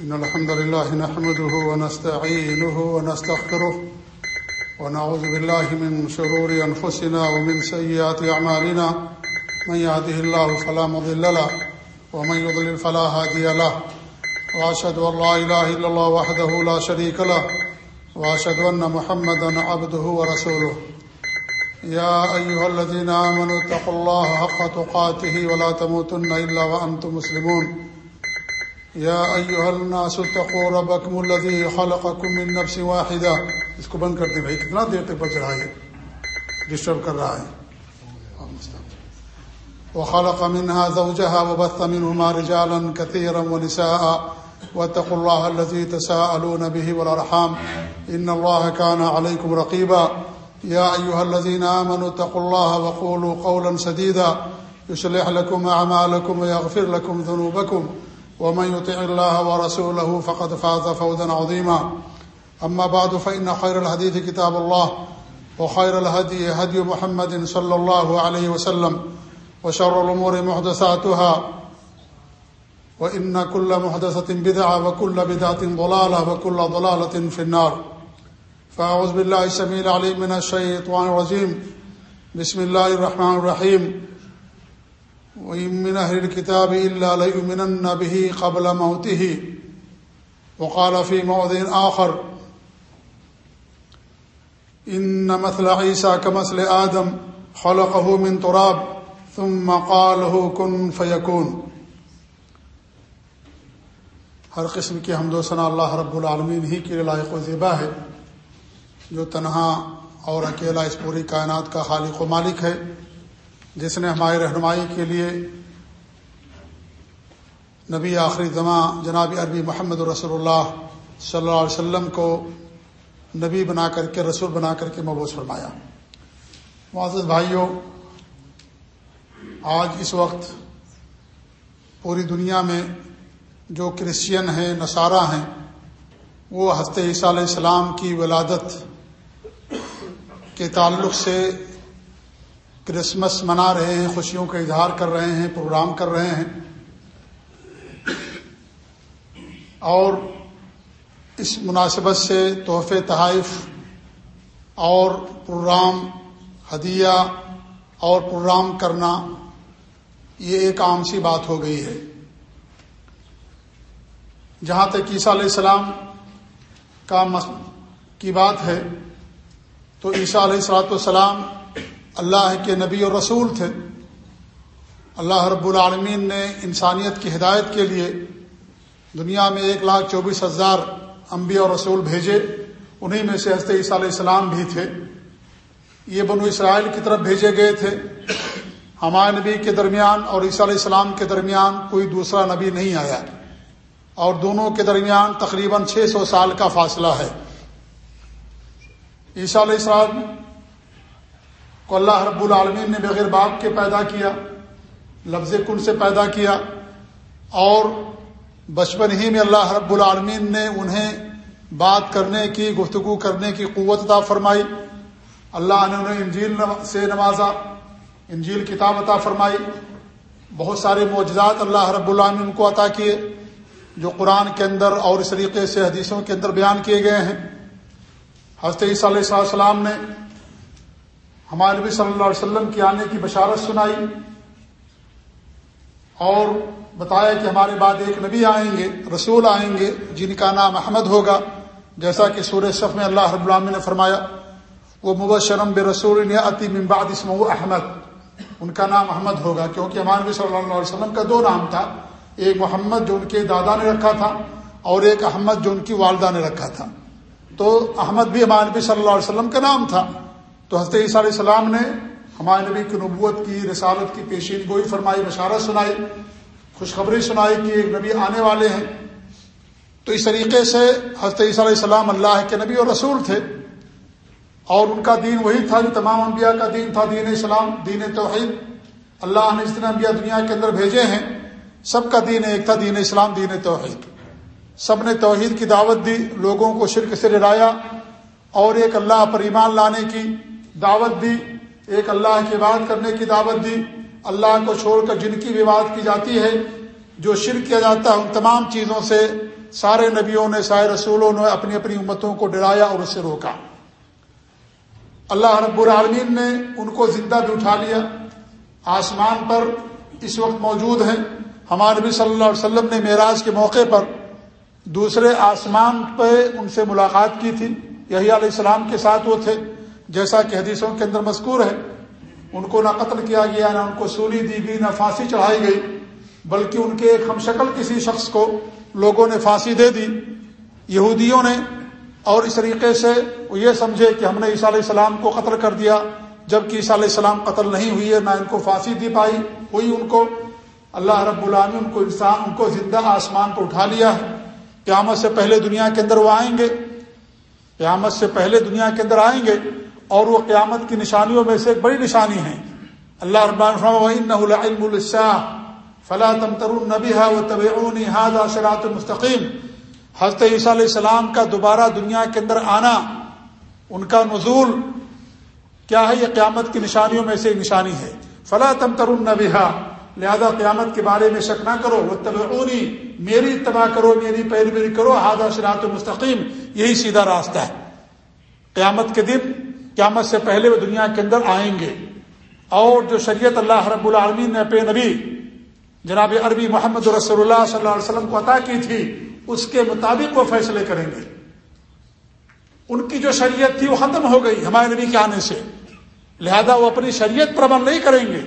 إن الحمد لله نحمده ونستعينه ونستغفره ونعوذ بالله من شرور أنفسنا ومن سيئات أعمالنا من يهده الله فلا مضل له ومن يضلل فلا هادي له وأشهد أن لا إله إلا الله وحده لا شريك له وأشهد أن محمدا عبده ورسوله يا أيها الذين آمنوا اتقوا الله حق تقاته ولا تموتن إلا وأنتم مسلمون يا أيها الناس اتقوا ربكم الذي خلقكم من نفس واحدة. اس کو بند کرتے بھائی، کتنا دیر تک بچ رہا ہے؟ ڈسٹرب کر رہا ہے۔ وخلق منها زوجها وبث منهما رجالا كثيرا ونساء. واتقوا الله الذي تساءلون به والأرحام. إن الله كان عليكم رقيبا. يا أيها الذين آمنوا اتقوا الله وقولوا قولا سديدا. يصلح لكم أعمالكم ويغفر لكم ذنوبكم. ومن يطع الله ورسوله فقد فاز فوزا عظيما. أما بعد، فإن خير الحديث كتاب الله، وخير الهدي هدي محمد صلى الله عليه وسلم، وشر الأمور محدثاتها، وإن كل محدثة بدعة، وكل بدعة ضلالة، وكل ضلالة في النار. فأعوذ بالله السميع العليم من الشيطان الرجيم. بسم الله الرحمن الرحيم. وإن من أهل الكتاب إلا ليؤمنن به قبل موته وقال في موضع آخر إن مثل عيسى كمثل آدم خلقه من تراب ثم قاله كن فيكون ہر قسم کی حمد و ثناء اللہ رب العالمین ہی کے لائق و ذبح ہے جو تنہا اور اکیلا اس پوری کائنات کا خالق و مالک ہے۔ جس نے ہماری رہنمائی کے لیے نبی آخری زماں جناب عربی محمد رسول اللہ صلی اللہ علیہ وسلم کو نبی بنا کر کے رسول بنا کر کے مبوس فرمایا۔ معزز بھائیوں، آج اس وقت پوری دنیا میں جو کرسچین ہیں، نصارہ ہیں، وہ ہست عیسیٰ علیہ السلام کی ولادت کے تعلق سے کرسمس منا رہے ہیں، خوشیوں کا اظہار کر رہے ہیں، پروگرام کر رہے ہیں۔ اور اس مناسبت سے تحفے تحائف اور پروگرام ہدیہ اور پروگرام کرنا یہ ایک عام سی بات ہو گئی ہے۔ جہاں تک عیسیٰ علیہ السلام کا کی بات ہے، تو عیسیٰ علیہ السلاۃ والسلام اللہ کے نبی اور رسول تھے۔ اللہ رب العالمین نے انسانیت کی ہدایت کے لیے دنیا میں ایک لاکھ چوبیس ہزار انبیاء اور رسول بھیجے۔ انہیں میں سے حضرت عیسیٰ علیہ السلام بھی تھے۔ یہ بنو اسرائیل کی طرف بھیجے گئے تھے۔ ہمارے نبی کے درمیان اور عیسیٰ علیہ السلام کے درمیان کوئی دوسرا نبی نہیں آیا۔ اور دونوں کے درمیان تقریباً چھ سو سال کا فاصلہ ہے۔ عیسیٰ علیہ السلام کو اللہ رب العالمین نے بغیر باپ کے پیدا کیا، لفظ کن سے پیدا کیا، اور بچپن ہی میں اللہ رب العالمین نے انہیں بات کرنے کی، گفتگو کرنے کی قوت عطا فرمائی۔ اللہ نے انہیں انجیل سے نوازا، انجیل کتاب عطا فرمائی۔ بہت سارے معجزات اللہ رب العالمین کو عطا کیے، جو قرآن کے اندر اور اس طریقے سے حدیثوں کے اندر بیان کیے گئے ہیں۔ حضرت عیسیٰ علیہ السلام نے ہمارے نبی صلی اللہ علیہ وسلم کی آنے کی بشارت سنائی اور بتایا کہ ہمارے بعد ایک نبی آئیں گے، رسول آئیں گے، جن کا نام احمد ہوگا۔ جیسا کہ سورہ صف میں اللہ رب العالمین نے فرمایا، وہ مبشرم بے رسول عطی ممباد اسم احمد۔ ان کا نام احمد ہوگا، کیونکہ ہمارے نبی صلی اللہ علیہ وسلم کا دو نام تھا۔ ایک محمد جو ان کے دادا نے رکھا تھا اور ایک احمد جو ان کی والدہ نے رکھا تھا۔ تو احمد بھی ہمارے نبی صلی اللہ علیہ وسلم کا نام تھا۔ تو حضرت عیسیٰ علیہ السلام نے ہمارے نبی کی نبوت کی رسالت کی پیشین گوئی فرمائی، بشارت سنائی، خوشخبری سنائی کہ ایک نبی آنے والے ہیں۔ تو اس طریقے سے حضرت عیسیٰ علیہ السلام اللہ کے نبی اور رسول تھے۔ اور ان کا دین وہی تھا جو تمام انبیاء کا دین تھا، دین اسلام، دین توحید۔ اللہ نے جتنے انبیاء دنیا کے اندر بھیجے ہیں، سب کا دین ایک تھا، دین اسلام، دین توحید۔ سب نے توحید کی دعوت دی، لوگوں کو شرک سے ڈرایا اور ایک اللہ پر ایمان لانے کی دعوت دی، ایک اللہ کی بات کرنے کی دعوت دی۔ اللہ کو چھوڑ کر جن کی بھی بات کی جاتی ہے، جو شرک کیا جاتا ہے، ان تمام چیزوں سے سارے نبیوں نے، سارے رسولوں نے اپنی اپنی امتوں کو ڈرایا اور اس سے روکا۔ اللہ رب العالمین نے ان کو زندہ بھی اٹھا لیا۔ آسمان پر اس وقت موجود ہیں۔ ہمارے نبی صلی اللہ علیہ وسلم نے معراج کے موقع پر دوسرے آسمان پہ ان سے ملاقات کی تھی۔ یہی علیہ السلام کے ساتھ وہ تھے۔ جیسا کہ حدیثوں کے اندر مذکور ہے، ان کو نہ قتل کیا گیا، نہ ان کو سولی دی گئی، نہ پھانسی چڑھائی گئی، بلکہ ان کے ایک ہم شکل کسی شخص کو لوگوں نے پھانسی دے دی، یہودیوں نے۔ اور اس طریقے سے وہ یہ سمجھے کہ ہم نے عیسیٰ علیہ السلام کو قتل کر دیا، جبکہ عیسیٰ علیہ السلام قتل نہیں ہوئی ہے، نہ ان کو پھانسی دی پائی ہوئی ان کو۔ اللہ رب العامی ان کو انسان، ان کو زندہ آسمان پر اٹھا لیا ہے۔ قیامت سے پہلے دنیا کے اندر وہ آئیں گے۔ قیامت سے پہلے دنیا کے اندر آئیں گے۔ اور وہ قیامت کی نشانیوں میں سے ایک بڑی نشانی ہے۔ اللہ رب فلاں تم ترون نبی ہے وہ طب شراط المستقیم حضرت عیسیٰ علیہ السلام کا دوبارہ دنیا کے اندر آنا، ان کا نزول، کیا ہے یہ قیامت کی نشانیوں میں سے ایک نشانی ہے۔ فلاں تم ترون نبی لہذا قیامت کے بارے میں شک نہ کرو وہ طبعونی میری اتباع کرو، میری پیروی کرو ہادہ شراط المستقیم یہی سیدھا راستہ ہے۔ قیامت کے دن قیامت سے پہلے وہ دنیا کے اندر آئیں گے۔ اور جو شریعت اللہ رب العالمین نے اپنے نبی جناب عربی محمد رسول اللہ صلی اللہ علیہ وسلم کو عطا کی تھی، اس کے مطابق وہ فیصلے کریں گے۔ ان کی جو شریعت تھی وہ ختم ہو گئی ہمارے نبی کے آنے سے۔ لہذا وہ اپنی شریعت پر عمل نہیں کریں گے۔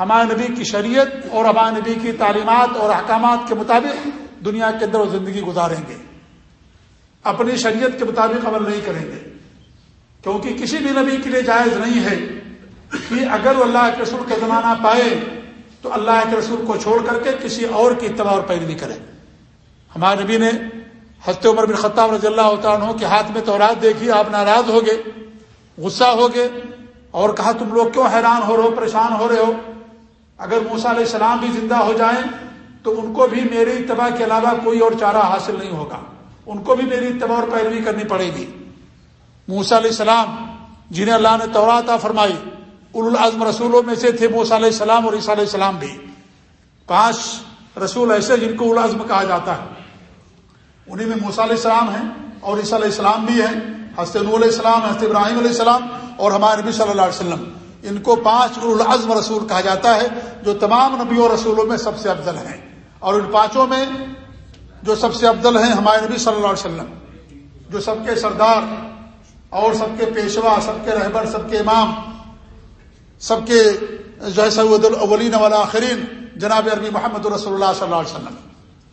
ہمارے نبی کی شریعت اور ہمارے نبی کی تعلیمات اور احکامات کے مطابق دنیا کے اندر وہ زندگی گزاریں گے۔ اپنی شریعت کے مطابق عمل نہیں کریں گے۔ کیونکہ کسی بھی نبی کے لیے جائز نہیں ہے کہ اگر وہ اللہ کے رسول کا زمانہ پائے تو اللہ کے رسول کو چھوڑ کر کے کسی اور کی اتباع اور پیروی کرے۔ ہمارے نبی نے ہنستے عمر بن خطاب رضی اللہ عنہ کے ہاتھ میں تو رات دیکھی، آپ ناراض ہو گئے، غصہ ہو گئے اور کہا، تم لوگ کیوں حیران ہو رہے ہو، پریشان ہو رہے ہو؟ اگر موسا علیہ السلام بھی زندہ ہو جائیں تو ان کو بھی میری اتباع کے علاوہ کوئی اور چارہ حاصل نہیں ہوگا، ان کو بھی میری اتباع اور پیروی کرنی پڑے گی۔ موسا علیہ السلام، جنہیں اللہ نے توراتا فرمائی العزم رسولوں میں سے تھے موسا علیہ السلام اور عیسیٰ علیہ السلام بھی۔ پانچ رسول ایسے جن کو العزم کہا جاتا ہے۔ انہیں میں موسا علیہ السلام ہیں اور عیسیٰ علیہ السلام بھی ہیں، حضرت نور علیہ السلام، حضرت ابراہیم علیہ السلام اور ہمارے نبی صلی اللہ علیہ وسلم۔ ان کو پانچ العزم رسول کہا جاتا ہے، جو تمام نبیوں رسولوں میں سب سے افضل ہیں۔ اور ان پانچوں میں جو سب سے افضل ہیں ہمارے نبی صلی اللہ علیہ وسلم، جو سب کے سردار اور سب کے پیشوا، سب کے رہبر، سب کے امام، سب کے جو ہے سعود الاولین والآخرین، جناب عربی محمد رسول اللہ صلی اللہ علیہ وسلم۔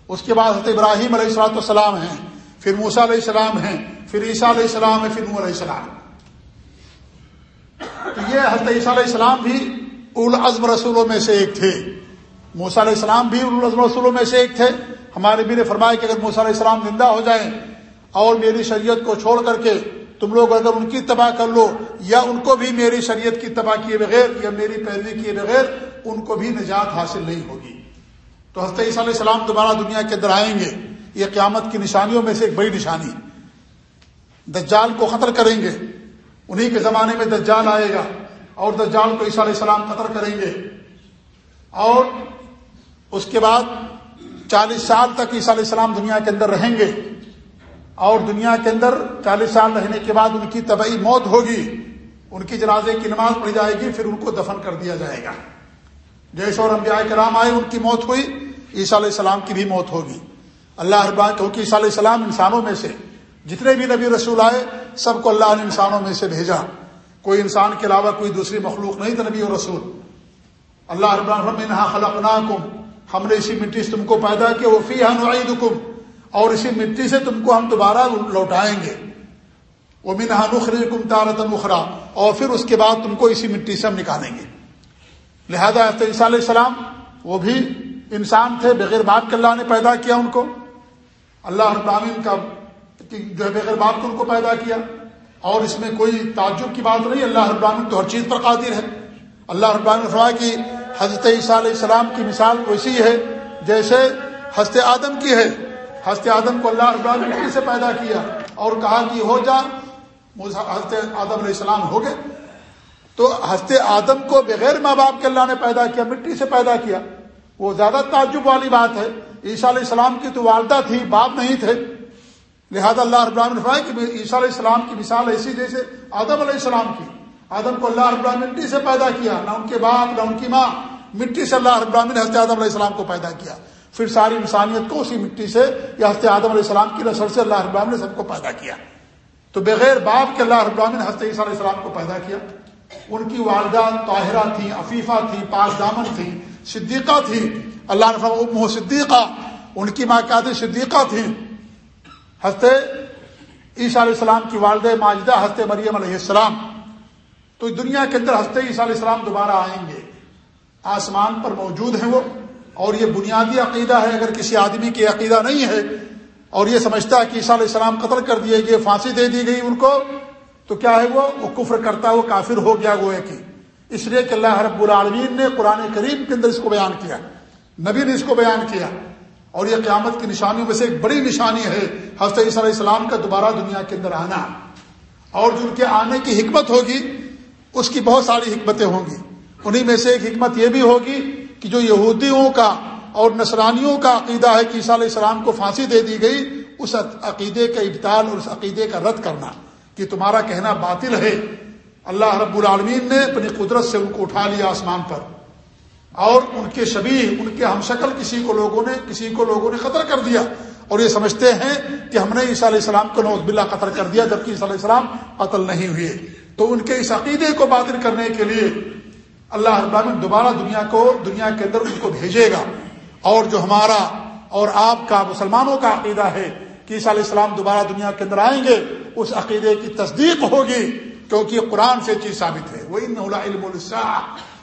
اس کے بعد حضرت ابراہیم علیہ السلاۃ السلام ہیں، پھر موسا علیہ السلام ہیں، پھر عیسیٰ علیہ السلام ہے پھر نور علیہ السلام۔ تو یہ حضرت عیسیٰ علیہ السلام بھی العزم رسولوں میں سے ایک تھے۔ موسا علیہ السلام بھی العزم رسولوں میں سے ایک تھے۔ ہمارے بھی نے فرمایا کہ اگر موسا علیہ السلام زندہ ہو جائیں اور میری شریعت کو چھوڑ کر کے تم لوگ اگر ان کی تباہ کر لو، یا ان کو بھی میری شریعت کی تباہ کیے بغیر، یا میری پیروی کیے بغیر، ان کو بھی نجات حاصل نہیں ہوگی۔ تو حضرت عیسیٰ علیہ السلام دوبارہ دنیا کے اندر آئیں گے۔ یہ قیامت کی نشانیوں میں سے ایک بڑی نشانی۔ دجال کو خطر کریں گے۔ انہی کے زمانے میں دجال آئے گا اور دجال کو عیسیٰ علیہ السلام قطر کریں گے۔ اور اس کے بعد چالیس سال تک عیسیٰ علیہ السلام دنیا کے اندر رہیں گے۔ اور دنیا کے اندر چالیس سال رہنے کے بعد ان کی طبعی موت ہوگی، ان کی جنازے کی نماز پڑھی جائے گی، پھر ان کو دفن کر دیا جائے گا۔ جیسے اور انبیاء کرام آئے، ان کی موت ہوئی، عیسیٰ علیہ السلام کی بھی موت ہوگی۔ اللہ اربان کیونکہ عیسیٰ علیہ السلام انسانوں میں سے، جتنے بھی نبی رسول آئے، سب کو اللہ نے انسانوں میں سے بھیجا۔ کوئی انسان کے علاوہ کوئی دوسری مخلوق نہیں تھا نبی اور رسول۔ اللہ اربان خلق ہم نے اسی مٹی سے تم کو پیدا کیا وہ فی حکم اور اسی مٹی سے تم کو ہم دوبارہ لوٹائیں گے۔ وہ منہا نخری کم تارت نخرا اور پھر اس کے بعد تم کو اسی مٹی سے ہم نکالیں گے۔ لہذا عیسیٰ علیہ السلام، وہ بھی انسان تھے، بغیر باپ کے اللہ نے پیدا کیا ان کو۔ اللہ ابراہین کا جو ہے، بغیر باپ کو ان کو پیدا کیا۔ اور اس میں کوئی تعجب کی بات نہیں، اللہ ابراہین تو ہر چیز پر قادر ہے۔ اللہ ابراہین فرمایا کہ حضرت عیسیٰ علیہ السلام کی مثال ویسی ہے، جیسے حضرت آدم کی ہے۔ حضرت آدم کو اللہ ابراہیم مٹی سے پیدا کیا اور کہا کہ ہو جا حضرت آدم علیہ السلام ہو گئے۔ تو حضرت آدم کو بغیر ماں باپ کے اللہ نے پیدا کیا، مٹی سے پیدا کیا۔ وہ زیادہ تعجب والی بات ہے۔ عیسیٰ علیہ السلام کی تو والدہ تھی، باپ نہیں تھے۔ لہذا اللہ رب العالمین نے فرمایا کہ عیسیٰ علیہ السلام کی مثال ایسی جیسے آدم علیہ السلام کی۔ آدم کو اللہ رب العالمین مٹی سے پیدا کیا، نہ ان کے باپ، نہ ان کی ماں۔ مٹی سے اللہ رب العالمین حضرت آدم علیہ السلام کو پیدا کیا۔ پھر ساری انسانیت کو اسی مٹی سے یا حضرت آدم علیہ السلام کی نسل سے اللہ رب العالمین نے سب کو پیدا کیا۔ تو بغیر باپ کے اللہ رب العالمین نے حضرت عیسیٰ علیہ السلام کو پیدا کیا۔ ان کی والدہ طاہرہ تھیں، عفیفہ تھیں پاس دامن تھیں، صدیقہ تھیں۔ اللہ نے ام صدیقہ، ان کی ماں کیا صدیقہ تھیں۔ حضرت عیسیٰ علیہ السلام کی والد ماجدہ حضرت مریم علیہ السلام۔ تو دنیا کے اندر حضرت عیسیٰ علیہ السلام دوبارہ آئیں گے۔ آسمان پر موجود ہیں وہ۔ اور یہ بنیادی عقیدہ ہے، اگر کسی آدمی کی عقیدہ نہیں ہے اور یہ سمجھتا ہے کہ عیسیٰ علیہ السلام قتل کر دیے گئے پھانسی دے دی گئی ان کو، تو کیا ہے وہ؟ وہ کفر کرتا ہے وہ کافر ہو گیا گوئے کی اس لیے کہ اللہ رب العالمین نے قرآن کریم کے اندر اس کو بیان کیا، نبی نے اس کو بیان کیا۔ اور یہ قیامت کی نشانیوں میں سے ایک بڑی نشانی ہے، حضرت عیسیٰ علیہ السلام کا دوبارہ دنیا کے اندر آنا۔ اور جو ان کے آنے کی حکمت ہوگی، اس کی بہت ساری حکمتیں ہوں گی۔ انہیں میں سے ایک حکمت یہ بھی ہوگی کہ جو یہودیوں کا اور نصرانیوں کا عقیدہ ہے کہ عیسیٰ علیہ السلام کو پھانسی دے دی گئی، اس عقیدے کا ابتال اور اس عقیدے کا رد کرنا کہ تمہارا کہنا باطل ہے۔ اللہ رب العالمین نے اپنی قدرت سے ان کو اٹھا لیا آسمان پر۔ اور ان کے شبی ان کے ہم شکل کسی کو لوگوں نے، کسی کو لوگوں نے قتل کر دیا۔ اور یہ سمجھتے ہیں کہ ہم نے عیسیٰ علیہ السلام کو نوز بلّہ قتل کر دیا، جبکہ عیسیٰ علیہ السلام قتل نہیں ہوئے۔ تو ان کے اس عقیدے کو باطل کرنے کے لیے اللہ ابامن دوبارہ دنیا کو، دنیا کے اندر ان کو بھیجے گا۔ اور جو ہمارا اور آپ کا مسلمانوں کا عقیدہ ہے کہ عیسیٰ علیہ السلام دوبارہ دنیا کے اندر آئیں گے، اس عقیدے کی تصدیق ہوگی کیونکہ قرآن سے چیز ثابت ہے۔ وہ ان علم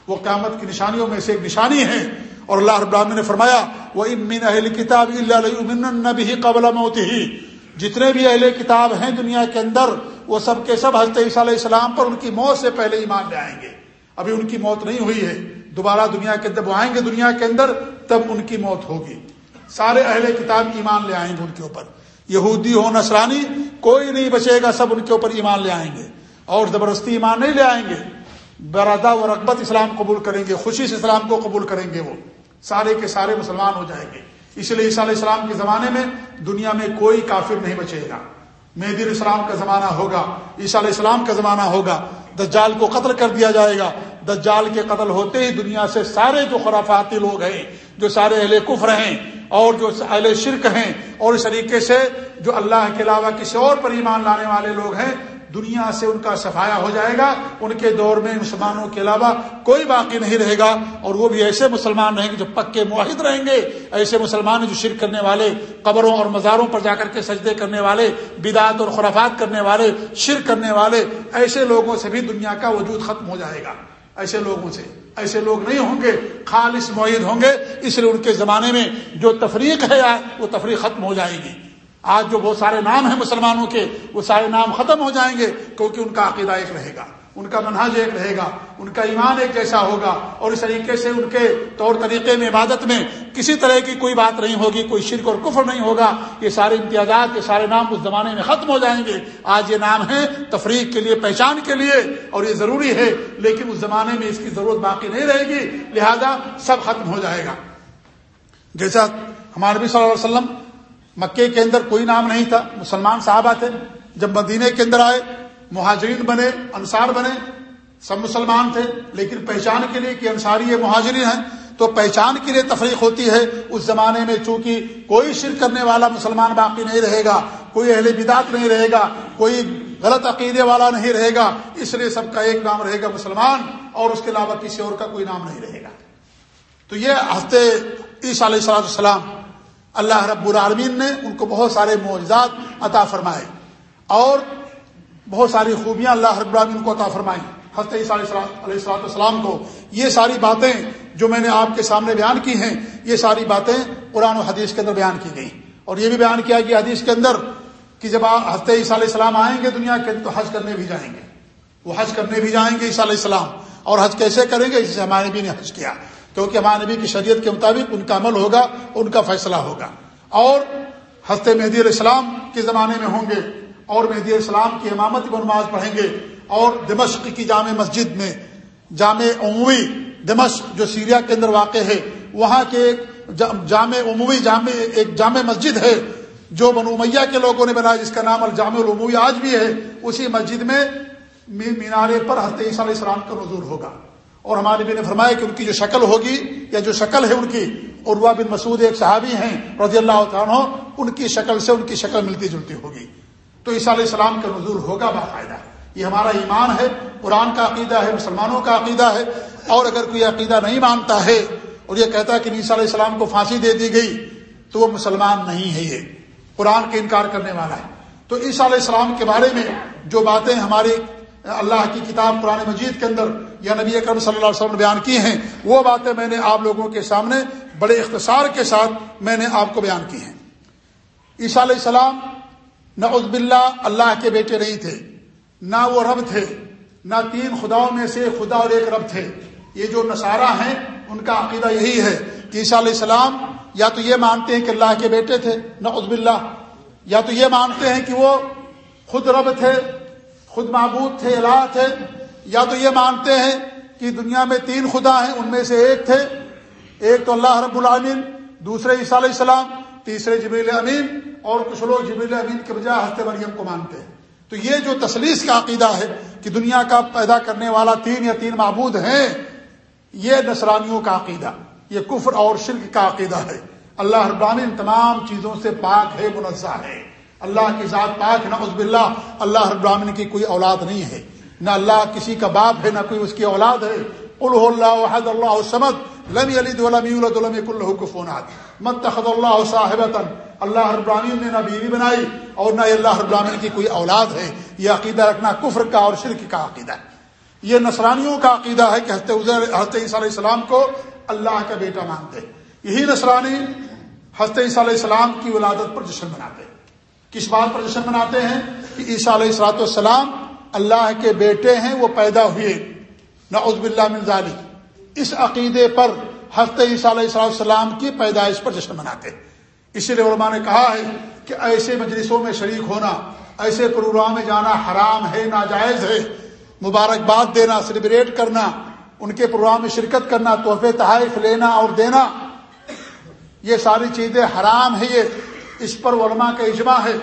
وہ قیامت کی نشانیوں میں سے ایک نشانی ہے۔ اور اللہ رب نے فرمایا وہ امین اہل کتاب اللہ قبل موت ہی جتنے بھی اہل کتاب ہیں دنیا کے اندر، وہ سب کے سب حضرت عیسیٰ علیہ السلام پر ان کی موت سے پہلے ایمان لے آئیں گے۔ ابھی ان کی موت نہیں ہوئی ہے۔ دوبارہ دنیا کے اندر وہ آئیں گے دنیا کے اندر، تب ان کی موت ہوگی۔ سارے اہل کتاب ایمان لے آئیں گے ان کے اوپر۔ یہودی ہو نسرانی کوئی نہیں بچے گا، سب ان کے اوپر ایمان لے آئیں گے۔ اور زبردستی ایمان نہیں لے آئیں گے۔ برادہ و رغبت اسلام قبول کریں گے، خوشی سے اسلام کو قبول کریں گے وہ۔ سارے کے سارے مسلمان ہو جائیں گے۔ اس لیے عیسیٰ علیہ السلام کے زمانے میں دنیا میں کوئی کافر نہیں بچے گا۔ مہدی السلام کا زمانہ ہوگا، عیسیٰ علیہ السلام کا زمانہ ہوگا۔ دجال کو قتل کر دیا جائے گا۔ دجال کے قتل ہوتے ہی دنیا سے سارے جو خرافاتی لوگ ہیں، جو سارے اہل کفر ہیں اور جو اہل شرک ہیں اور اس طریقے سے جو اللہ کے علاوہ کسی اور پر ایمان لانے والے لوگ ہیں، دنیا سے ان کا صفایا ہو جائے گا۔ ان کے دور میں مسلمانوں کے علاوہ کوئی باقی نہیں رہے گا۔ اور وہ بھی ایسے مسلمان رہیں گے جو پکے معاہد رہیں گے۔ ایسے مسلمان جو شرک کرنے والے، قبروں اور مزاروں پر جا کر کے سجدے کرنے والے بدعت اور خرافات کرنے والے، شرک کرنے والے، ایسے لوگوں سے بھی دنیا کا وجود ختم ہو جائے گا۔ ایسے لوگوں سے ایسے لوگ نہیں ہوں گے، خالص معید ہوں گے، اس لیے ان کے زمانے میں جو تفریق ہے، وہ تفریق ختم ہو جائے گی۔ آج جو بہت سارے نام ہیں مسلمانوں کے، وہ سارے نام ختم ہو جائیں گے، کیونکہ ان کا عقیدہ ایک رہے گا۔ ان کا منہج ایک رہے گا، ان کا ایمان ایک جیسا ہوگا، اور اس طریقے سے ان کے طور طریقے میں، عبادت میں کسی طرح کی کوئی بات نہیں ہوگی، کوئی شرک اور کفر نہیں ہوگا، یہ سارے امتیازات، یہ سارے نام اس زمانے میں ختم ہو جائیں گے۔ آج یہ نام ہے تفریق کے لیے، پہچان کے لیے، اور یہ ضروری ہے، لیکن اس زمانے میں اس کی ضرورت باقی نہیں رہے گی، لہذا سب ختم ہو جائے گا۔ جیسا ہمارے نبی صلی اللہ علیہ وسلم مکے کے اندر کوئی نام نہیں تھا، مسلمان صحابہ تھے۔ جب مدینے کے اندر آئے مہاجرین بنے، انصار بنے، سب مسلمان تھے، لیکن پہچان کے لیے کہ انصاری یہ مہاجرین ہیں، تو پہچان کے لیے تفریق ہوتی ہے۔ اس زمانے میں چونکہ کوئی شرک کرنے والا مسلمان باقی نہیں رہے گا، کوئی اہل بدات نہیں رہے گا، کوئی غلط عقیدے والا نہیں رہے گا، اس لیے سب کا ایک نام رہے گا مسلمان، اور اس کے علاوہ کسی اور کا کوئی نام نہیں رہے گا۔ تو یہ ہفتے عیسیٰ علیہ السلام اللہ رب العالمین نے ان کو بہت سارے معجزات عطا فرمائے۔ اور بہت ساری خوبیاں اللہ رب العالمین کو عطا فرمائی حضرت عیسیٰ علیہ السلاۃ السلام کو یہ ساری باتیں جو میں نے آپ کے سامنے بیان کی ہیں، یہ ساری باتیں قرآن و حدیث کے اندر بیان کی گئی اور یہ بھی بیان کیا گیا حدیث کے اندر کہ جب حضرت عیسیٰ علیہ السلام آئیں گے دنیا کے اندر تو حج کرنے بھی جائیں گے۔ وہ حج کرنے بھی جائیں گے عیسیٰ علیہ السلام۔ اور حج کیسے کریں گے؟ اس سے ہمارے نبی نے حج کیا۔ کیونکہ ہمارے نبی کی شریعت کے مطابق ان کا عمل ہوگا، ان کا فیصلہ ہوگا۔ اور حضرت مہدی علیہ السلام کے زمانے میں ہوں گے اور مہدی علیہ السلام کی امامت پر نماز پڑھیں گے اور دمشق کی جامع مسجد میں، جامع عموی دمشق جو سیریا کے اندر واقع ہے، وہاں کے جامع عمومی جامع، ایک جامع مسجد ہے جو بنو میاں کے لوگوں نے بنایا، جس کا نام الجامع العموی آج بھی ہے۔ اسی مسجد میں مینارے پر حضرت عیسیٰ علیہ السلام کا نظور ہوگا۔ اور ہمارے بھی نے فرمایا کہ ان کی جو شکل ہوگی یا جو شکل ہے ان کی عروا بن مسعود ایک صحابی ہیں رضی اللہ عنہ، ان کی شکل سے ان کی شکل ملتی جلتی ہوگی۔ تو عیسیٰ علیہ السلام کا نظور ہوگا باقاعدہ۔ یہ ہمارا ایمان ہے، قرآن کا عقیدہ ہے، مسلمانوں کا عقیدہ ہے۔ اور اگر کوئی عقیدہ نہیں مانتا ہے اور یہ کہتا ہے کہ عیسیٰ علیہ السلام کو پھانسی دے دی گئی، تو وہ مسلمان نہیں ہے یہ۔ قرآن کے انکار کرنے والا ہے۔ تو عیسیٰ علیہ السلام کے بارے میں جو باتیں ہماری اللہ کی کتاب قرآن مجید کے اندر یا نبی اکرم صلی اللہ علیہ وسلم نے بیان کی ہیں، وہ باتیں میں نے آپ لوگوں کے سامنے بڑے اختصار کے ساتھ میں نے آپ کو بیان کی ہیں۔ عیسیٰ علیہ السلام نہ عزب اللہ اللہ کے بیٹے نہیں تھے، نہ وہ رب تھے، نہ تین خداؤں میں سے خدا اور ایک رب تھے۔ یہ جو نصارہ ہیں، ان کا عقیدہ یہی ہے کہ عیسیٰ علیہ السلام یا تو یہ مانتے ہیں کہ اللہ کے بیٹے تھے نہ عزب اللہ یا تو یہ مانتے ہیں کہ وہ خود رب تھے، خود معبود تھے، الہ تھے۔ یا تو یہ مانتے ہیں کہ دنیا میں تین خدا ہیں، ان میں سے ایک تھے۔ ایک تو اللہ رب العامن دوسرے عیسیٰ علیہ السلام تیسرے جبریل امین اور کچھ لوگ جبریل امین کے بجائے ہفتے مریم کو مانتے ہیں۔ تو یہ جو تسلیس کا عقیدہ ہے کہ دنیا کا پیدا کرنے والا تین یا تین معبود ہیں، یہ نصرانیوں کا عقیدہ، یہ کفر اور شرک کا عقیدہ ہے۔ اللہ ابراہین تمام چیزوں سے پاک ہے، منزہ ہے۔ اللہ کی ذات پاک، نہ عزب اللہ اللہ ابراہین کی کوئی اولاد نہیں ہے۔ نہ اللہ کسی کا باپ ہے، نہ کوئی اس کی اولاد ہے۔ الہ اللہ وحد اللہ سمد لم علی متخد اللہ صاحب اللہ ابراہین نے نہ بیوی بنائی اور نہ اللہ ابراہین کی کوئی اولاد ہے. یہ عقیدہ رکھنا کفر کا اور شرک کا عقیدہ ہے. یہ نصرانیوں کا عقیدہ ہے کہ حضرت عیسیٰ علیہ السلام کو اللہ کا بیٹا مانتے یہی نصرانی حضرت عیسیٰ علیہ السلام کی ولادت پر جشن مناتے کس بات پر جشن مناتے ہیں؟ کہ عیسیٰ علیہ السلاۃ والسلام اللہ کے بیٹے ہیں، وہ پیدا ہوئے. نعوذ باللہ من ذالی اس عقیدے پر حضرت عیسیٰ علیہ السلام کی پیدائش پر جشن مناتے اسی لیے علماء نے کہا ہے کہ ایسے مجلسوں میں شریک ہونا، ایسے پروگرام میں جانا حرام ہے، ناجائز ہے۔ مبارکباد دینا، سیلیبریٹ کرنا، ان کے پروگرام میں شرکت کرنا، تحفے تحائف لینا اور دینا، یہ ساری چیزیں حرام ہے یہ اس پر علماء کا اجماع ہے۔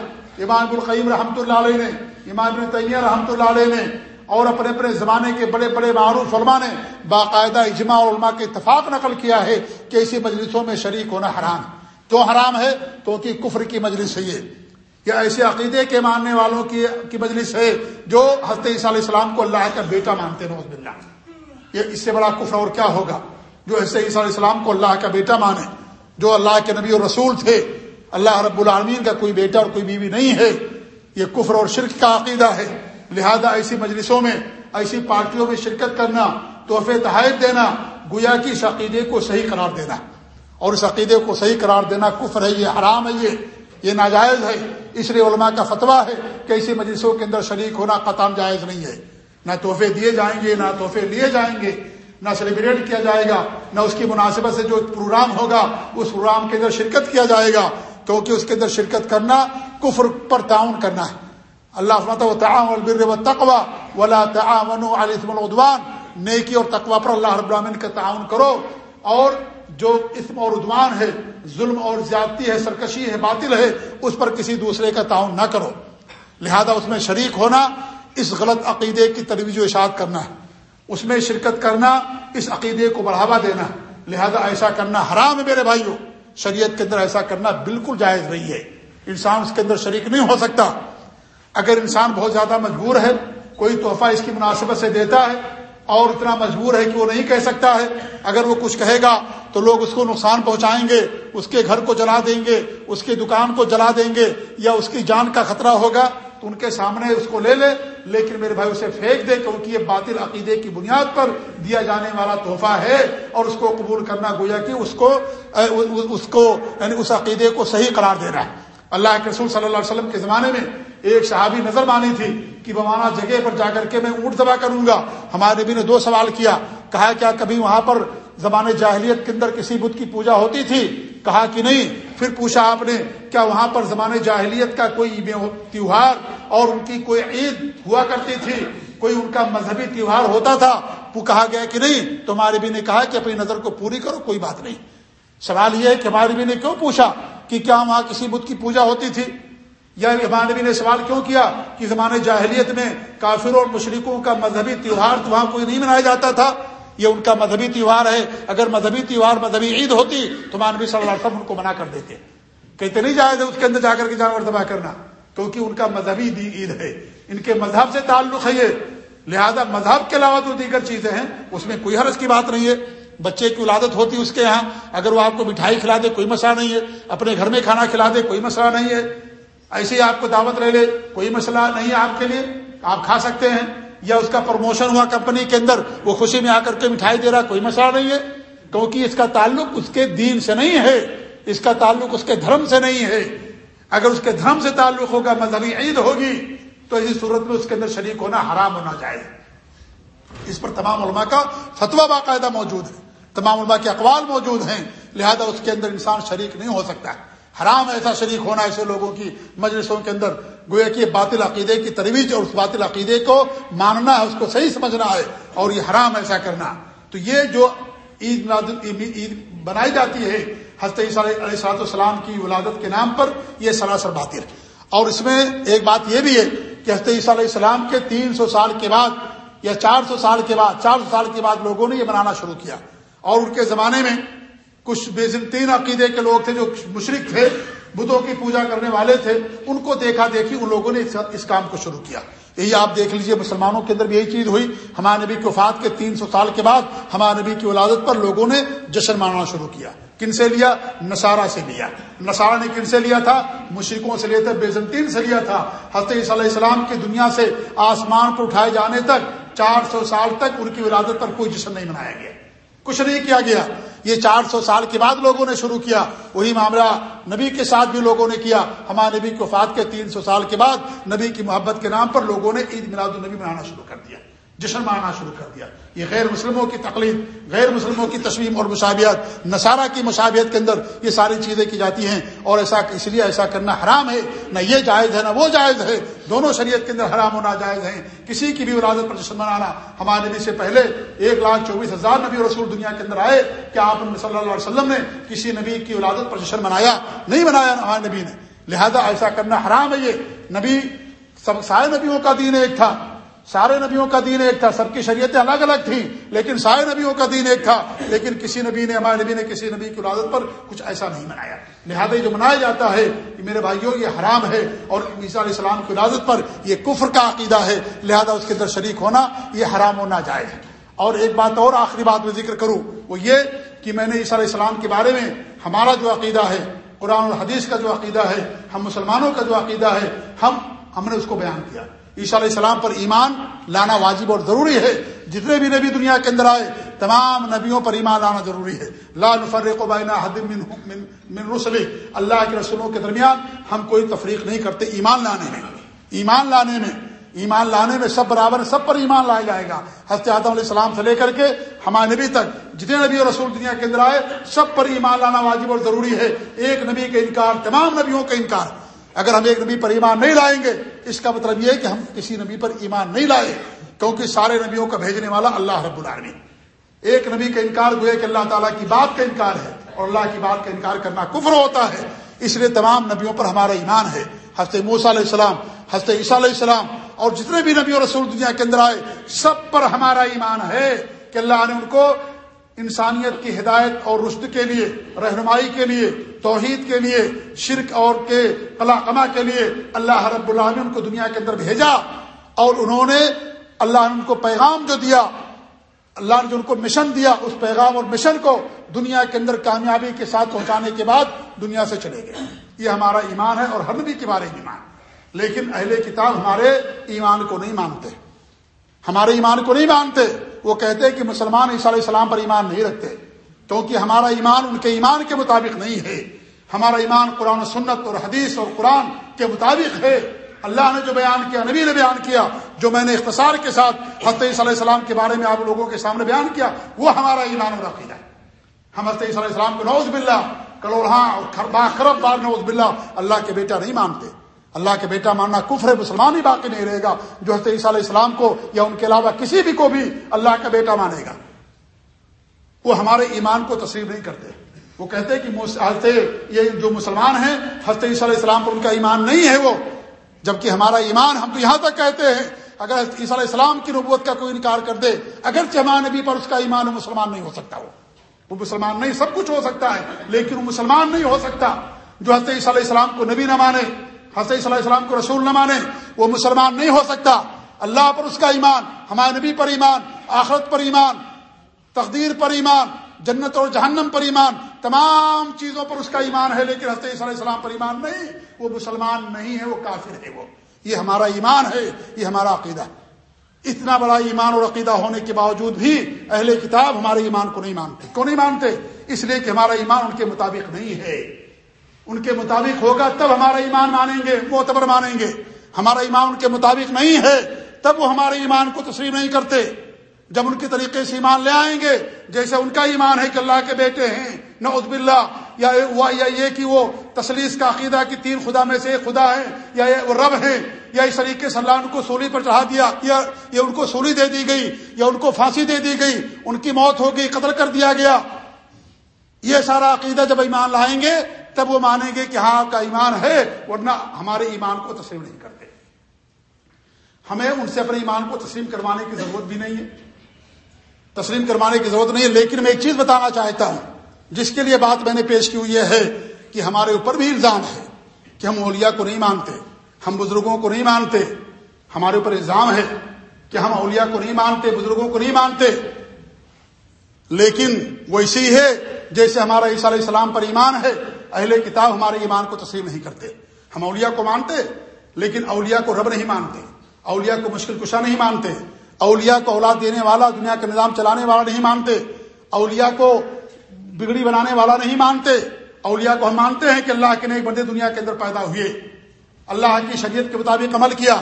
امام القیم رحمۃ اللہ علیہ نے، امام ابن طیہ رحمۃ اللہ علیہ نے اور اپنے اپنے زمانے کے بڑے بڑے معروف علماء نے باقاعدہ اجماع اور علماء کے اتفاق نقل کیا ہے کہ ایسی مجلسوں میں شریک ہونا حرام کیوں حرام ہے؟ کیونکہ کفر کی مجلس ہے یہ۔ یا ایسے عقیدے کے ماننے والوں کی کی مجلس ہے جو حضرت عیسیٰ علیہ السلام کو اللہ کا بیٹا مانتے نوز باللہ۔ یہ اس سے بڑا کفر اور کیا ہوگا؟ جو حضرت عیسیٰ علیہ السلام کو اللہ کا بیٹا مانے، جو اللہ کے نبی اور رسول تھے۔ اللہ رب العالمین کا کوئی بیٹا اور کوئی بیوی نہیں ہے۔ یہ کفر اور شرک کا عقیدہ ہے۔ لہذا ایسی مجلسوں میں، ایسی پارٹیوں میں شرکت کرنا، تحفے تحائف دینا، گویا کی اس عقیدے کو صحیح قرار دینا۔ اور اس عقیدے کو صحیح قرار دینا کفر ہے، یہ حرام ہے، یہ یہ ناجائز ہے۔ اس لیے علماء کا فتویٰ ہے کہ ایسی مجلسوں کے اندر شریک ہونا قطام جائز نہیں ہے۔ نہ تحفے دیے جائیں گے، نہ تحفے لیے جائیں گے، نہ سیلیبریٹ کیا جائے گا، نہ اس کی مناسبت سے جو پروگرام ہوگا، اس پروگرام کے اندر شرکت کیا جائے گا۔ کیونکہ اس کے اندر شرکت کرنا، کفر پر تعاون کرنا ہے۔ اللہ و تقوا ولا تعاون العدوان۔ نیکی اور تقوا پر اللہ رب العالمین کا تعاون کرو۔ اور جو اسم اور ادوان ہے، ظلم اور زیادتی ہے، سرکشی ہے، باطل ہے، اس پر کسی دوسرے کا تعاون نہ کرو۔ لہذا اس میں شریک ہونا، اس غلط عقیدے کی ترویج و اشاعت کرنا ہے اس میں شرکت کرنا، اس عقیدے کو بڑھاوا دینا۔ لہذا ایسا کرنا حرام ہے میرے بھائیوں شریعت کے اندر ایسا کرنا بالکل جائز نہیں ہے۔ انسان اس کے اندر شریک نہیں ہو سکتا۔ اگر انسان بہت زیادہ مجبور ہے، کوئی تحفہ اس کی مناسبت سے دیتا ہے اور اتنا مجبور ہے کہ وہ نہیں کہہ سکتا ہے، اگر وہ کچھ کہے گا تو لوگ اس کو نقصان پہنچائیں گے، اس کے گھر کو جلا دیں گے، اس کی دکان کو جلا دیں گے یا اس کی جان کا خطرہ ہوگا تو ان کے سامنے اس کو لے لے، لیکن میرے بھائی اسے پھینک دے، کیونکہ یہ باطل عقیدے کی بنیاد پر دیا جانے والا تحفہ ہے اور اس کو قبول کرنا گویا کہ اس کو اس کو یعنی اس عقیدے کو صحیح قرار دے رہا ہے۔ اللہ کے رسول صلی اللہ علیہ وسلم کے زمانے میں ایک صحابی نظر مانی تھی کہ بوانا جگہ پر جا کر کے میں اونٹ دبا کروں گا۔ ہمارے نبی نے دو سوال کیا۔ کہا کیا کبھی وہاں پر زبان جاہلیت کے اندر کسی بدھ کی پوجا ہوتی تھی؟ کہا کہ نہیں۔ پھر پوچھا آپ نے، کیا وہاں پر زمان جاہلیت کا کوئی تیوہار اور ان کی کوئی عید ہوا کرتی تھی؟ کوئی ان کا مذہبی تیوہار ہوتا تھا؟ وہ کہا گیا کہ نہیں۔ تمہارے بھی نے کہا کہ اپنی نظر کو پوری کرو، کوئی بات نہیں۔ سوال یہ ہے کہ ہمارے نبی نے کیوں پوچھا؟ کہ کیا وہاں کسی بدھ کی پوجا ہوتی تھی؟ یا ہمارے نبی نے سوال کیوں کیا کہ زمانے جاہلیت میں کافروں اور مشرقوں کا مذہبی تیوہار تو وہاں کوئی نہیں منایا جاتا تھا؟ یہ ان کا مذہبی تیوہار ہے۔ اگر مذہبی تیوہار مذہبی عید ہوتی تو ہمارے نبی صلی اللہ علیہ وسلم ان کو منع کر دیتے۔ کہتے نہیں جائے اس کے اندر جا کر کے جانور تباہ کرنا، کیونکہ ان کا مذہبی عید ہے۔ ان کے مذہب سے تعلق ہے یہ۔ لہذا مذہب کے علاوہ جو دیگر چیزیں ہیں، اس میں کوئی حرض کی بات نہیں ہے۔ بچے کی ولادت ہوتی اس کے یہاں، اگر وہ آپ کو مٹھائی کھلا دے، کوئی مسئلہ نہیں ہے۔ اپنے گھر میں کھانا کھلا دے، کوئی مسئلہ نہیں ہے۔ ایسے ہی آپ کو دعوت لے لے، کوئی مسئلہ نہیں ہے آپ کے لیے۔ آپ کھا سکتے ہیں۔ یا اس کا پروموشن ہوا کمپنی کے اندر، وہ خوشی میں آ کر کے مٹھائی دے رہا، کوئی مسئلہ نہیں ہے۔ کیونکہ اس کا تعلق اس کے دین سے نہیں ہے۔ اس کا تعلق اس کے دھرم سے نہیں ہے۔ اگر اس کے دھرم سے تعلق ہوگا، مذہبی عید ہوگی، تو اسی صورت میں اس کے اندر شریک ہونا حرام ہونا جائے اس پر تمام علماء کا فتویٰ باقاعدہ موجود ہے۔ تمام علماء کے اقوال موجود ہیں، لہذا اس کے اندر انسان شریک نہیں ہو سکتا۔ ہے حرام ایسا شریک ہونا ایسے لوگوں کی مجلسوں کے اندر، گویا کہ باطل عقیدے کی ترویج اور اس باطل عقیدے کو ماننا ہے، اس کو صحیح سمجھنا ہے اور یہ حرام ایسا کرنا۔ تو یہ جو عید عید بنائی جاتی ہے، حضرت علیہ صلاحت السلام کی ولادت کے نام پر یہ سراسر باطل۔ اور اس میں ایک بات یہ بھی ہے کہ حضرت عیسیٰ علیہ السلام کے تین سو سال کے بعد یا چار سو سال کے بعد، چار سو سال کے بعد لوگوں نے یہ بنانا شروع کیا۔ اور ان کے زمانے میں کچھ بے تین عقیدے کے لوگ تھے جو مشرق تھے، بدھوں کی پوجا کرنے والے تھے، ان کو دیکھا دیکھی ان لوگوں نے اس کام کو شروع کیا۔ یہی آپ دیکھ لیجیے، مسلمانوں کے اندر بھی یہی چیز ہوئی۔ ہمارے نبی کی وفات کے تین سو سال کے بعد ہمارے نبی کی ولادت پر لوگوں نے جشن منانا شروع کیا۔ کن سے لیا؟ نصارہ سے لیا۔ نصارہ نے کن سے لیا تھا؟ مشرقوں سے لیا تھا، بیزنطین سے لیا تھا۔ حضرت علیہ السلام کی دنیا سے آسمان پر اٹھائے جانے تک چار سو سال تک ان کی ولادت پر کوئی جشن نہیں منایا گیا۔ کچھ نہیں کیا گیا۔ یہ چار سو سال کے بعد لوگوں نے شروع کیا۔ وہی معاملہ نبی کے ساتھ بھی لوگوں نے کیا۔ ہمارے نبی کے وفات کے تین سو سال کے بعد نبی کی محبت کے نام پر لوگوں نے عید میلاد النبی منانا شروع کر دیا۔ جشن منانا شروع کر دیا۔ یہ غیر مسلموں کی تقلید، غیر مسلموں کی تشویم اور مشابہت نصارہ کی مشابہت کے اندر یہ ساری چیزیں کی جاتی ہیں اور ایسا اس لیے ایسا کرنا حرام ہے، نہ یہ جائز ہے، نہ وہ جائز ہے۔ دونوں شریعت کے اندر حرام ہونا جائز ہے کسی کی بھی ولادت پر جشن منانا ہمارے نبی سے پہلے ایک لاکھ چوبیس ہزار نبی رسول دنیا کے اندر آئے کہ آپ صلی اللہ علیہ وسلم نے کسی نبی کی ولادت پر جشن منایا، نہیں منایا ہمارے نبی نے۔ لہذا ایسا کرنا حرام ہے یہ۔ نبی، سب سارے نبیوں کا دین ایک تھا۔ سارے نبیوں کا دین ایک تھا، سب کی شریعتیں الگ الگ تھیں، لیکن سارے نبیوں کا دین ایک تھا، لیکن کسی نبی نے، ہمارے نبی نے کسی نبی کی ولادت پر کچھ ایسا نہیں منایا۔ لہٰذا جو منایا جاتا ہے کہ میرے بھائیوں، یہ حرام ہے اور عیسیٰ علیہ السلام کی ولادت پر یہ کفر کا عقیدہ ہے، لہذا اس کے اندر شریک ہونا یہ حرام ہونا جائز ہے۔ اور ایک بات اور آخری بات میں ذکر کروں، وہ یہ کہ میں نے عیسیٰ علیہ السلام کے بارے میں ہمارا جو عقیدہ ہے، قرآن الحدیث کا جو عقیدہ ہے، ہم مسلمانوں کا جو عقیدہ ہے، ہم ہم نے اس کو بیان کیا۔ عیسیٰ علیہ السلام پر ایمان لانا واجب اور ضروری ہے۔ جتنے بھی نبی دنیا کے اندر آئے تمام نبیوں پر ایمان لانا ضروری ہے۔ لا نفرق بین حد من من, من رسل اللہ کے رسولوں کے درمیان ہم کوئی تفریق نہیں کرتے ایمان لانے میں۔ ایمان لانے میں۔ ایمان لانے میں سب برابر سب پر ایمان لایا جائے گا۔ حضرت آدم علیہ السلام سے لے کر کے ہمارے نبی تک جتنے نبی اور رسول دنیا کے اندر آئے سب پر ایمان لانا واجب اور ضروری ہے۔ ایک نبی کا انکار تمام نبیوں کا انکار۔ اگر ہم ایک نبی پر ایمان نہیں لائیں گے، اس کا مطلب یہ ہے کہ ہم کسی نبی پر ایمان نہیں لائے، کیونکہ سارے نبیوں کا بھیجنے والا اللہ رب العالمین۔ ایک نبی کا انکار ہوئے کہ اللہ تعالیٰ کی بات کا انکار ہے اور اللہ کی بات کا انکار کرنا کفر ہوتا ہے، اس لیے تمام نبیوں پر ہمارا ایمان ہے۔ حضرت موسیٰ علیہ السلام، حضرت عیسیٰ علیہ السلام اور جتنے بھی نبی اور رسول دنیا کے اندر آئے، سب پر ہمارا ایمان ہے کہ اللہ نے ان کو انسانیت کی ہدایت اور رشد کے لیے، رہنمائی کے لیے توحید کے لیے، شرک اور کے کما کے لیے اللہ رب اللہ ان کو دنیا کے اندر بھیجا اور انہوں نے اللہ نے ان کو پیغام جو دیا، اللہ نے جو ان کو مشن دیا، اس پیغام اور مشن کو دنیا کے اندر کامیابی کے ساتھ پہنچانے کے بعد دنیا سے چلے گئے۔ یہ ہمارا ایمان ہے اور ہر نبی کے بارے ایمان لیکن اہل کتاب ہمارے ایمان کو نہیں مانتے۔ ہمارے ایمان کو نہیں مانتے، وہ کہتے کہ مسلمان عیسیٰ علیہ السلام پر ایمان نہیں رکھتے۔ کیونکہ ہمارا ایمان ان کے ایمان کے مطابق نہیں ہے۔ ہمارا ایمان قرآن و سنت اور حدیث اور قرآن کے مطابق ہے۔ اللہ نے جو بیان کیا، نبی نے بیان کیا، جو میں نے اختصار کے ساتھ حضرت عیسیٰ علیہ السلام کے بارے میں آپ لوگوں کے سامنے بیان کیا، وہ ہمارا ایمان اور عقیدہ ہے۔ ہم حضرت عیسیٰ علیہ السلام کو نوز بلّہ کروڑا ہاں، اور خرب بار نوز بلّہ اللہ کے بیٹا نہیں مانتے۔ اللہ کے بیٹا ماننا کفر، مسلمان ہی باقی نہیں رہے گا۔ جو حضرت عیسیٰ علیہ السلام کو یا ان کے علاوہ کسی بھی کو بھی اللہ کا بیٹا مانے گا۔ وہ ہمارے ایمان کو تسلیم نہیں کرتے۔ وہ کہتے ہیں کہ یہ جو مسلمان ہیں، حضرت عیسیٰ علیہ السلام پر ان کا ایمان نہیں ہے وہ۔ جبکہ ہمارا ایمان ہم تو یہاں تک کہتے ہیں، اگر عیسیٰ علیہ السلام کی نبوت کا کوئی انکار کر دے اگر چمان نبی پر اس کا ایمان مسلمان نہیں ہو سکتا وہ۔ وہ مسلمان نہیں، سب کچھ ہو سکتا ہے، لیکن وہ مسلمان نہیں ہو سکتا۔ جو حضرت عیسیٰ علیہ السلام کو نبی نہ مانے، حضرت عیسیٰ علیہ السلام کو رسول نہ مانے، وہ مسلمان نہیں ہو سکتا۔ اللہ پر اس کا ایمان، ہمارے نبی پر ایمان، آخرت پر ایمان تقدیر پر ایمان، جنت اور جہنم پر ایمان، تمام چیزوں پر اس کا ایمان ہے، لیکن حضرت عیسیٰ علیہ السلام پر ایمان نہیں، وہ مسلمان نہیں ہے، وہ کافر ہے وہ۔ یہ ہمارا ایمان ہے، یہ ہمارا عقیدہ اتنا بڑا ایمان اور عقیدہ ہونے کے باوجود بھی اہل کتاب ہمارے ایمان کو نہیں مانتے۔ کیوں نہیں مانتے؟ اس لیے کہ ہمارا ایمان ان کے مطابق نہیں ہے۔ ان کے مطابق ہوگا تب ہمارا ایمان مانیں گے، معتبر مانیں گے۔ ہمارا ایمان ان کے مطابق نہیں ہے، تب وہ ہمارے ایمان کو تسلیم نہیں کرتے۔ جب ان کے طریقے سے ایمان لے آئیں گے، جیسے ان کا ایمان ہے کہ اللہ کے بیٹے ہیں نہ ادب اللہ یا یہ کہ وہ تسلیس کا عقیدہ کی تین خدا میں سے ایک خدا ہے، یا وہ رب ہے یا اس طریقے سے اللہ ان کو سولی پر چڑھا دیا، یا یہ ان کو سولی دے دی گئی، یا ان کو پھانسی دے دی گئی، ان کی موت ہو گئی قتل کر دیا گیا۔ یہ سارا عقیدہ جب ایمان لائیں گے، تب وہ مانیں گے کہ ہاں کا ایمان ہے، ورنہ ہمارے ایمان کو تسلیم نہیں کرتے۔ ہمیں ان سے اپنے ایمان کو تسلیم کروانے کی ضرورت بھی نہیں ہے۔ تسلیم کروانے کی ضرورت نہیں ہے، لیکن میں ایک چیز بتانا چاہتا ہوں، جس کے لیے بات میں نے پیش کی ہوئی یہ ہے کہ ہمارے اوپر بھی الزام ہے کہ ہم اولیاء کو نہیں مانتے، ہم بزرگوں کو نہیں مانتے۔ ہمارے اوپر الزام ہے کہ ہم اولیاء کو نہیں مانتے، بزرگوں کو نہیں مانتے۔ لیکن وہ اسی ہے جیسے ہمارا عیسیٰ علیہ السلام پر ایمان ہے، اہل کتاب ہمارے ایمان کو تسلیم نہیں کرتے۔ ہم اولیاء کو مانتے، لیکن اولیاء کو رب نہیں مانتے، اولیاء کو مشکل کشا نہیں مانتے۔ اولیاء کو اولاد دینے والا دنیا کا نظام چلانے والا نہیں مانتے، اولیاء کو بگڑی بنانے والا نہیں مانتے۔ اولیاء کو ہم مانتے ہیں کہ اللہ کے نیک بندے دنیا کے اندر پیدا ہوئے۔ اللہ کی شریعت کے مطابق عمل کیا،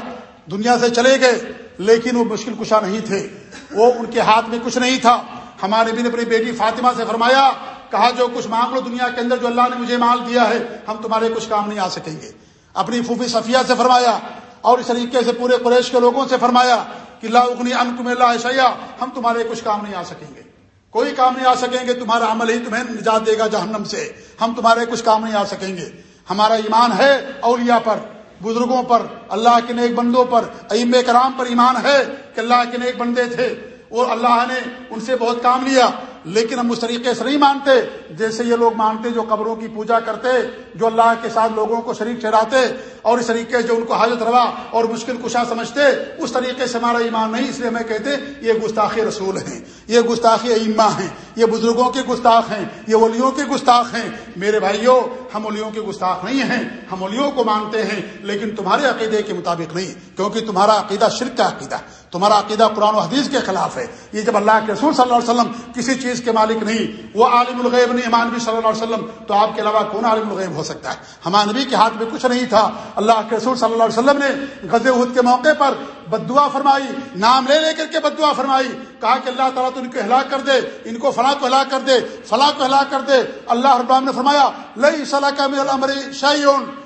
دنیا سے چلے گئے، لیکن وہ مشکل کشا نہیں تھے۔ وہ ان کے ہاتھ میں کچھ نہیں تھا۔ ہمارے بھی نے اپنی بیٹی فاطمہ سے فرمایا، کہا، جو کچھ مانگ لو دنیا کے اندر جو اللہ نے مجھے مال دیا ہے، ہم تمہارے کچھ کام نہیں آ سکیں گے۔ اپنی پھوفی صفیہ سے فرمایا اور اس طریقے سے پورے قریش کے لوگوں سے فرمایا کہ اللہ اگنی ان تم اللہ عشیا ہم تمہارے کچھ کام نہیں آ سکیں گے۔ کوئی کام نہیں آ سکیں گے، تمہارا عمل ہی تمہیں نجات دے گا جہنم سے۔ ہم تمہارے کچھ کام نہیں آ سکیں گے۔ ہمارا ایمان ہے اولیاء پر، بزرگوں پر، اللہ کے نیک بندوں پر ایم کرام پر ایمان ہے کہ اللہ کے نیک بندے تھے۔ اور اللہ نے ان سے بہت کام لیا۔ لیکن ہم اس طریقے سے نہیں مانتے جیسے یہ لوگ مانتے جو قبروں کی پوجا کرتے، جو اللہ کے ساتھ لوگوں کو شریک ٹھہراتے اور اس طریقے سے جو ان کو حاجت روا اور مشکل کشا سمجھتے، اس طریقے سے ہمارا ایمان نہیں، اس لیے ہمیں کہتے یہ گستاخی رسول ہیں، یہ گستاخی ایما ہیں، یہ بزرگوں کے گستاخ ہیں، یہ ولیوں کے گستاخ ہیں۔ میرے بھائیوں ہم ولیوں کے گستاخ نہیں ہیں، ہم ولیوں کو مانتے ہیں، لیکن تمہارے عقیدے کے مطابق نہیں، کیونکہ تمہارا عقیدہ شرک کا عقیدہ، تمہارا عقیدہ قرآن و حدیث کے خلاف ہے۔ یہ جب اللہ کے رسول صلی اللہ علیہ وسلم کسی چیز چیز کے مالک نہیں، وہ عالم الغیب نہیں ایمان بھی صلی اللہ علیہ وسلم، تو آپ کے علاوہ کون عالم الغیب ہو سکتا ہے؟ ہمارے نبی کے ہاتھ میں کچھ نہیں تھا۔ اللہ کے رسول صلی اللہ علیہ وسلم نے غز عہد کے موقع پر بدعا فرمائی، نام لے لے کر کے بدعا فرمائی، کہا کہ اللہ تعالیٰ تو ان کو ہلاک کر دے، ان کو فلاں کو ہلاک کر دے، فلاں کو ہلاک کر دے۔ اللہ رب نے فرمایا لئی صلاح کا میرا شاہیون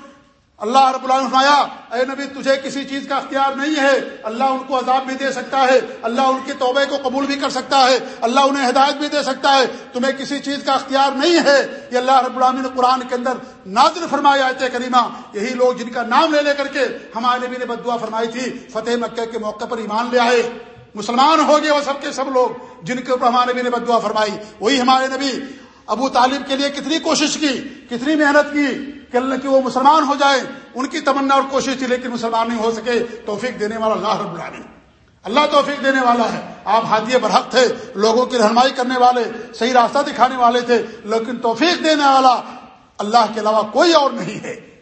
اللہ رب اللہ فرمایا، اے نبی، تجھے کسی چیز کا اختیار نہیں ہے۔ اللہ ان کو عذاب بھی دے سکتا ہے، اللہ ان کے توبے کو قبول بھی کر سکتا ہے، اللہ انہیں ہدایت بھی دے سکتا ہے۔ تمہیں کسی چیز کا اختیار نہیں ہے۔ یہ اللہ رب العالمین نے قرآن کے اندر نازل فرمایا، آیت کریمہ۔ یہی لوگ جن کا نام لے لے کر کے ہمارے نبی نے بدعا فرمائی تھی، فتح مکہ کے موقع پر ایمان لے آئے۔ مسلمان ہو گئے وہ سب کے سب لوگ جن کے اوپر ہمارے نبی نے بدعا فرمائی۔ وہی ہمارے نبی ابو طالب کے لیے کتنی کوشش کی، کتنی محنت کی۔ کہ اللہ وہ مسلمان ہو جائے، ان کی تمنا اور کوشش تھی، لیکن مسلمان نہیں ہو سکے۔ توفیق دینے والا اللہ رب العالمین۔ اللہ توفیق دینے والا ہے۔ آپ ہادی برحق تھے، لوگوں کی رہنمائی کرنے والے، صحیح راستہ دکھانے والے تھے۔ لیکن توفیق دینے والا اللہ کے علاوہ کوئی اور نہیں ہے۔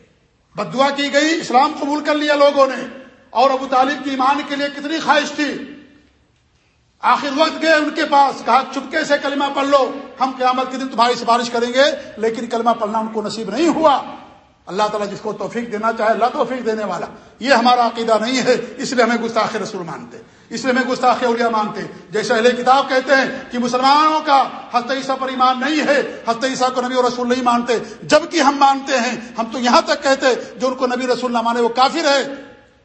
بدعا کی گئی، اسلام قبول کر لیا لوگوں نے۔ اور ابو طالب کی ایمان کے لیے کتنی خواہش تھی۔ آخر وقت گئے ان کے پاس، کہا، چپکے سے کلمہ پڑھ لو۔ ہم قیامت کے دن تمہاری سفارش کریں گے، لیکن کلمہ پڑھنا ان کو نصیب نہیں ہوا۔ اللہ تعالیٰ جس کو توفیق دینا چاہے، اللہ توفیق دینے والا۔ یہ ہمارا عقیدہ نہیں ہے، اس لیے ہمیں گستاخ رسول مانتے۔ اس لیے ہمیں گستاخ اولیاء مانتے۔ جیسے اہل کتاب کہتے ہیں کہ مسلمانوں کا حضرت عیسیٰ پر ایمان نہیں ہے، حضرت عیسیٰ کو نبی اور رسول نہیں مانتے۔ جبکہ ہم مانتے ہیں، ہم تو یہاں تک کہتے جو ان کو نبی رسول نہ مانے، وہ کافر ہے۔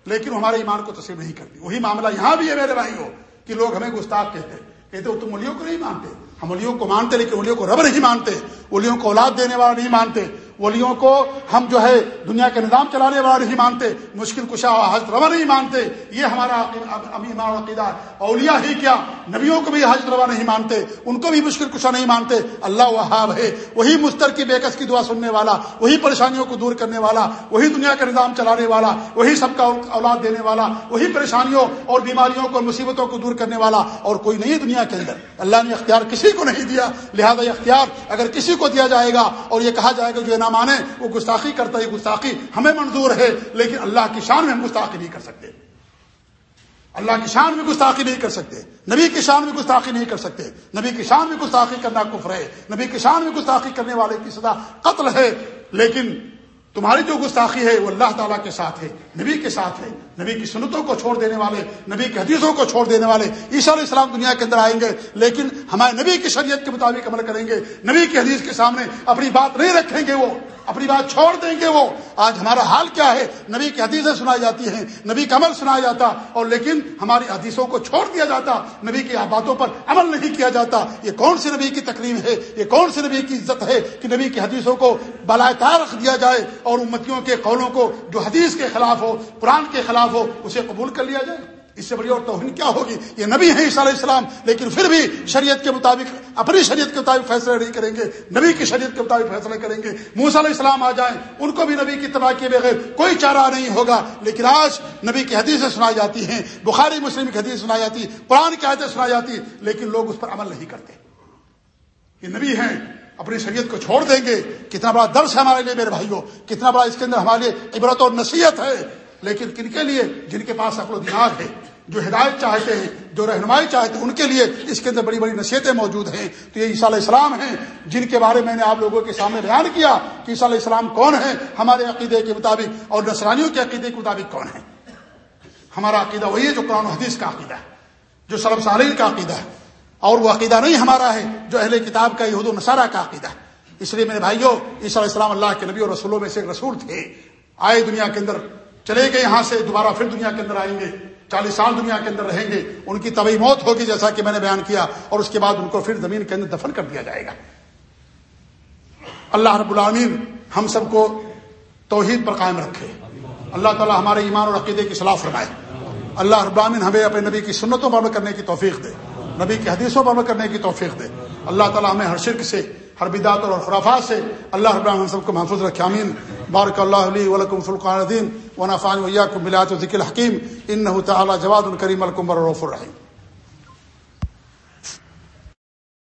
لیکن ہمارے ایمان کو تسلیم نہیں کرتی وہی معاملہ یہاں بھی ہے میرے بھائی ہو کہ لوگ ہمیں گستاخ کہتے کہتے وہ تم ملیوں کو نہیں مانتے۔ ہم ولیوں کو مانتے، لیکن ولیوں کو رب نہیں مانتے۔ ولیوں کو اولاد دینے والا نہیں مانتے۔ ولیوں کو ہم جو ہے دنیا کا نظام چلانے والا نہیں مانتے، مشکل کشا حضرت روا نہیں مانتے۔ یہ ہمارا عقیدہ اولیاء ہی کیا؟ نبیوں کو بھی حضرت روا نہیں مانتے، ان کو بھی مشکل کشا نہیں مانتے۔ اللہ وہاب ہے۔ وہی مستر کی بےکس کی دعا سننے والا، وہی پریشانیوں کو دور کرنے والا، وہی دنیا کا نظام چلانے والا، وہی سب کا اولاد دینے والا، وہی پریشانیوں اور بیماریوں کو، مصیبتوں کو دور کرنے والا۔ اور کوئی نہیں دنیا کے اندر۔ اللہ نے اختیار کسی کو نہیں دیا، لہذا اختیار اگر کسی کو دیا جائے گا اور یہ کہا جائے گا جو نہ مانے وہ گستاخی کرتا ہے گستاخی ہمیں منظور ہے، لیکن اللہ کی شان میں ہم گستاخی نہیں کر سکتے۔ اللہ کی شان میں گستاخی نہیں کر سکتے۔ نبی کی شان میں گستاخی نہیں کر سکتے۔ نبی کی شان میں گستاخی کرنا کفر ہے۔ نبی کی شان میں گستاخی کرنے والے کی سزا قتل ہے، لیکن تمہاری جو گستاخی ہے وہ اللہ تعالیٰ کے ساتھ ہے، نبی کے ساتھ ہے۔ نبی کی سنتوں کو چھوڑ دینے والے، نبی کی حدیثوں کو چھوڑ دینے والے عیسیٰ علیہ السلام دنیا کے اندر آئیں گے، لیکن ہمارے نبی کی شریعت کے مطابق عمل کریں گے۔ نبی کی حدیث کے سامنے اپنی بات نہیں رکھیں گے وہ۔ اپنی بات چھوڑ دیں گے وہ۔ آج ہمارا حال کیا ہے؟ نبی کی حدیثیں سنائی جاتی ہیں، نبی کا عمل سنایا جاتا اور لیکن ہماری حدیثوں کو چھوڑ دیا جاتا، نبی کی باتوں پر عمل نہیں کیا جاتا۔ یہ کون سی نبی کی تکلیف ہے؟ یہ کون سی نبی کی عزت ہے کہ نبی کی حدیثوں کو بالائے تار رکھ دیا جائے اور امتیوں کے قولوں کو جو حدیث کے خلاف ہو، قرآن کے خلاف ہو، اسے قبول کر لیا جائے؟ اس سے بڑی اور توہین کیا ہوگی؟ یہ نبی ہیں عیسیٰ علیہ السلام، لیکن پھر بھی شریعت کے مطابق، اپنی شریعت کے مطابق فیصلہ نہیں کریں گے، نبی کی شریعت کے مطابق فیصلہ کریں گے۔ موسیٰ علیہ السلام آ جائیں، ان کو بھی نبی کی تباہ کے بغیر کوئی چارہ نہیں ہوگا۔ لیکن آج نبی کی حدیثیں سنائی جاتی ہیں، بخاری مسلم کی حدیث سنائی جاتی، قرآن کی حدیث سنائی جاتی، لیکن لوگ اس پر عمل نہیں کرتے۔ یہ نبی ہیں، اپنی شریعت کو چھوڑ دیں گے۔ کتنا بڑا درس ہے ہمارے لیے میرے بھائیوں، کتنا بڑا اس کے اندر ہمارے لیے عبرت اور نصیحت ہے۔ لیکن کن کے لیے؟ جن کے پاس عقل و دماغ ہے، جو ہدایت چاہتے ہیں، جو رہنمائی چاہتے ہیں، ان کے لیے اس کے اندر بڑی بڑی نصیحتیں موجود ہیں۔ تو یہ عیسیٰ علیہ السلام ہیں، جن کے بارے میں نے آپ لوگوں کے سامنے بیان کیا کہ عیسیٰ علیہ السلام کون ہے ہمارے عقیدے کے مطابق اور نسرانیوں کے عقیدے کے مطابق کون ہے ہمارا عقیدہ وہی ہے جو قرآن حدیث کا عقیدہ ہے، جو سلم سالین کا عقیدہ ہے، اور وہ عقیدہ نہیں ہمارا ہے، جو اہل کتاب کا، یہود و نصارہ کا عقیدہ ہے۔ اس لیے میرے بھائیوں، عیسیٰ علیہ السلام اللہ کے نبی اور رسولوں میں سے ایک رسول تھے۔ آئے دنیا کے اندر چلے گئے یہاں سے، دوبارہ پھر دنیا کے اندر آئیں گے، چالیس سال دنیا کے اندر رہیں گے، ان کی طبی موت ہوگی جیسا کہ میں نے بیان کیا، اور اس کے بعد ان کو پھر زمین کے اندر دفن کر دیا جائے گا۔ اللہ رب العالمین ہم سب کو توحید پر قائم رکھے۔ اللہ تعالی ہمارے ایمان اور عقیدے کی صلاح فرمائے۔ اللہ رب العالمین ہمیں اپنے نبی کی سنتوں پر عمل کرنے کی توفیق دے۔ نبی کی حدیثوں پر عمل کرنے کی توفیق دے۔ اللہ تعالی ہمیں ہر شرک سے، ہر بدعت اور خرافات سے اللہ رب العالمین سب کو محفوظ رکھے امین بارک اللہ علیہ ولکم فلقان الدین ونافان ویاکم بلات و ذکر حکیم ان